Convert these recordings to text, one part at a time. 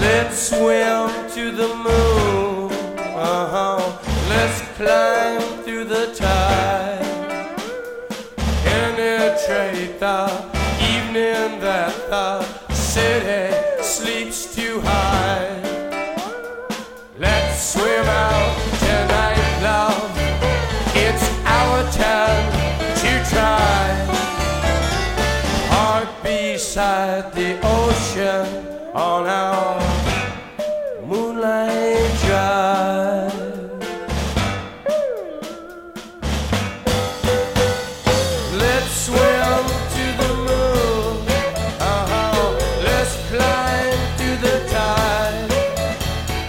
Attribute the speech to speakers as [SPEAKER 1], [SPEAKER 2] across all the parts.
[SPEAKER 1] Let's swim to the moon. Uh-huh. Let's climb through the tide. Penetrate the evening that the city sleeps too high. Let's swim out tonight, love. It's our time to try. Heart beside the ocean on our moonlight drive. Let's swim to the moon. Uh-huh. Let's climb to the tide.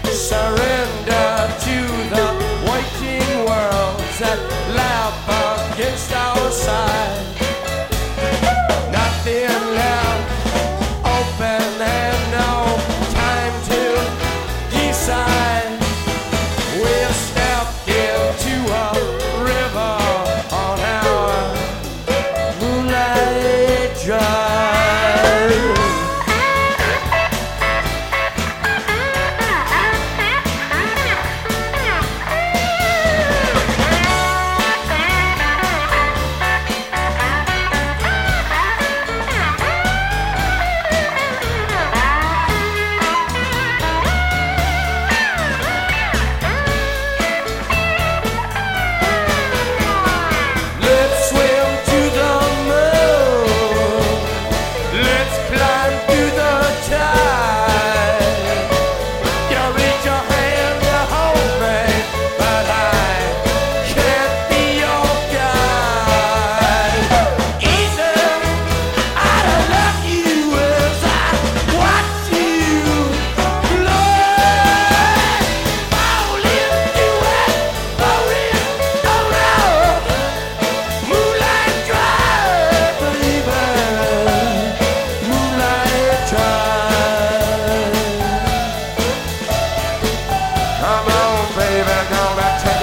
[SPEAKER 1] Surrender to the waiting worlds that laugh against our side.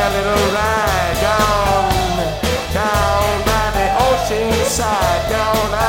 [SPEAKER 1] a little ride down, down by the ocean side, down.